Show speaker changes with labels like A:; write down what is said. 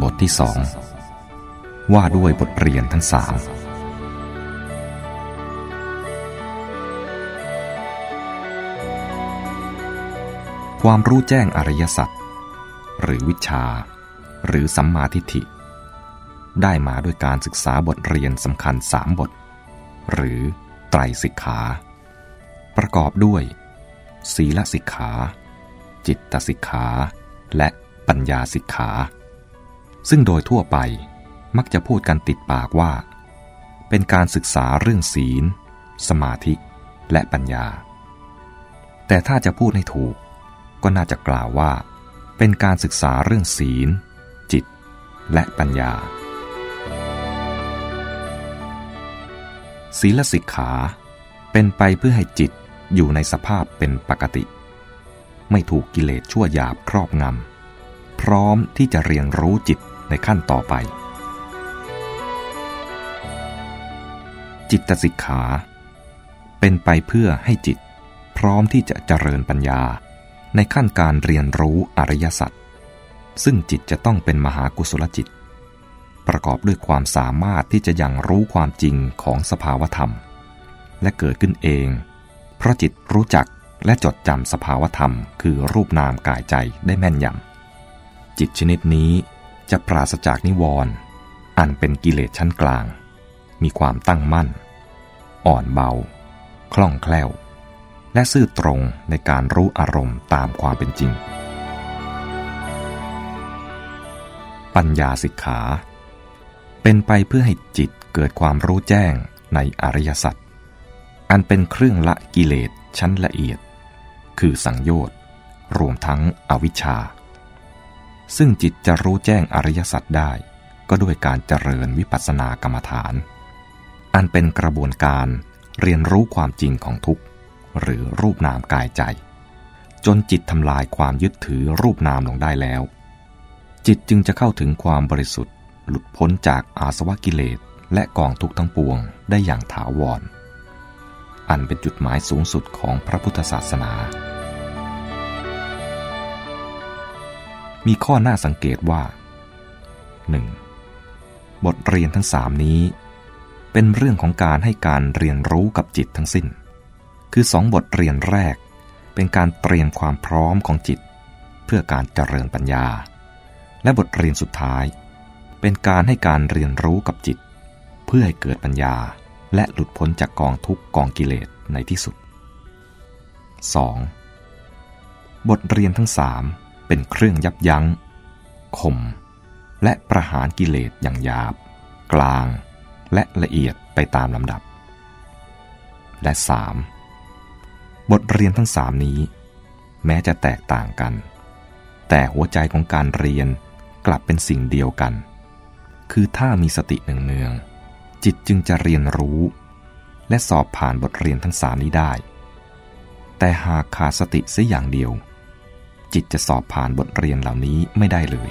A: บทที่สองว่าด้วยบทเรียนทั้งสามความรู้แจ้งอริยสัจหรือวิชา หรือสัมมาทิฏฐิ ได้มาด้วยการศึกษาบทเรียนสำคัญสามบท หรือไตรสิกขา ประกอบด้วย ศีลสิกขา จิตตสิกขา และปัญญาสิกขา ซึ่งโดยทั่วไปมักจะพูดกันติดปากว่า เป็นการศึกษาเรื่องศีล สมาธิ และปัญญา แต่ถ้าจะพูดให้ถูก ก็น่าจะกล่าวว่า เป็นการศึกษาเรื่องศีล จิต และปัญญา ศีลสิกขา เป็นไปเพื่อให้จิตอยู่ในสภาพเป็นปกติ ไม่ถูกกิเลสชั่วหยาบครอบงำพร้อมที่จะเรียนรู้จิต ในขั้นต่อไป จิตสิกขา เป็นไปเพื่อให้จิต พร้อมที่จะเจริญปัญญาในขั้นการเรียนรู้อริยสัจซึ่งจิตจะต้องเป็นมหากุศลจิต ประกอบด้วยความสามารถที่จะยังรู้ความจริงของสภาวธรรม และเกิดขึ้นเอง เพราะจิตรู้จักและจดจำสภาวธรรม คือรูปนามกายใจได้แม่นยำจิตชนิดนี้ จะปราศจากนิวรณ์อันเป็นกิเลสชั้นกลาง มีความตั้งมั่น อ่อนเบา คล่องแคล่ว และซื่อตรงในการรู้อารมณ์ตามความเป็นจริง ปัญญาสิกขา เป็นไปเพื่อให้จิตเกิดความรู้แจ้งในอริยสัจอันเป็นเครื่องละกิเลสชั้นละเอียด คือสังโยชน์รวมทั้งอวิชชา ซึ่งจิตจะรู้แจ้งอริยสัจได้ ก็ด้วยการเจริญวิปัสสนากรรมฐาน อันเป็นกระบวนการเรียนรู้ความจริงของทุกข์ หรือรูปนามกายใจ จนจิตทำลายความยึดถือรูปนามลงได้แล้ว จิตจึงจะเข้าถึงความบริสุทธิ์ หลุดพ้นจากอาสวะกิเลสและกองทุกข์ทั้งปวงได้อย่างถาวร อันเป็นจุดหมายสูงสุดของพระพุทธศาสนา มีข้อน่าสังเกตว่า 1. บทเรียนทั้งสามนี้ เป็นเรื่องของการให้การเรียนรู้กับจิตทั้งสิ้น คือสองบทเรียนแรก เป็นการเตรียมความพร้อมของจิต เพื่อการเจริญปัญญา และบทเรียนสุดท้าย เป็นการให้การเรียนรู้กับจิต เพื่อให้เกิดปัญญาและหลุดพ้นจากกองทุกกองกิเลสในที่สุด 2. บทเรียนทั้งสาม เป็นเครื่องยับยัง้งข่มและประหารกิเลสอย่างหยาบ กลางและละเอียดไปตามลำดับ และ 3. บทเรียนทั้งสามนี้ แม้จะแตกต่างกัน แต่หัวใจของการเรียนกลับเป็นสิ่งเดียวกัน คือถ้ามีสติหนึ่งเนือง จิตจึงจะเรียนรู้ และสอบผ่านบทเรียนทั้งสามนี้ได้ แต่หากขาดสติเสียอย่างเดียว จิตจะสอบผ่านบทเรียนเหล่านี้ไม่ได้เลย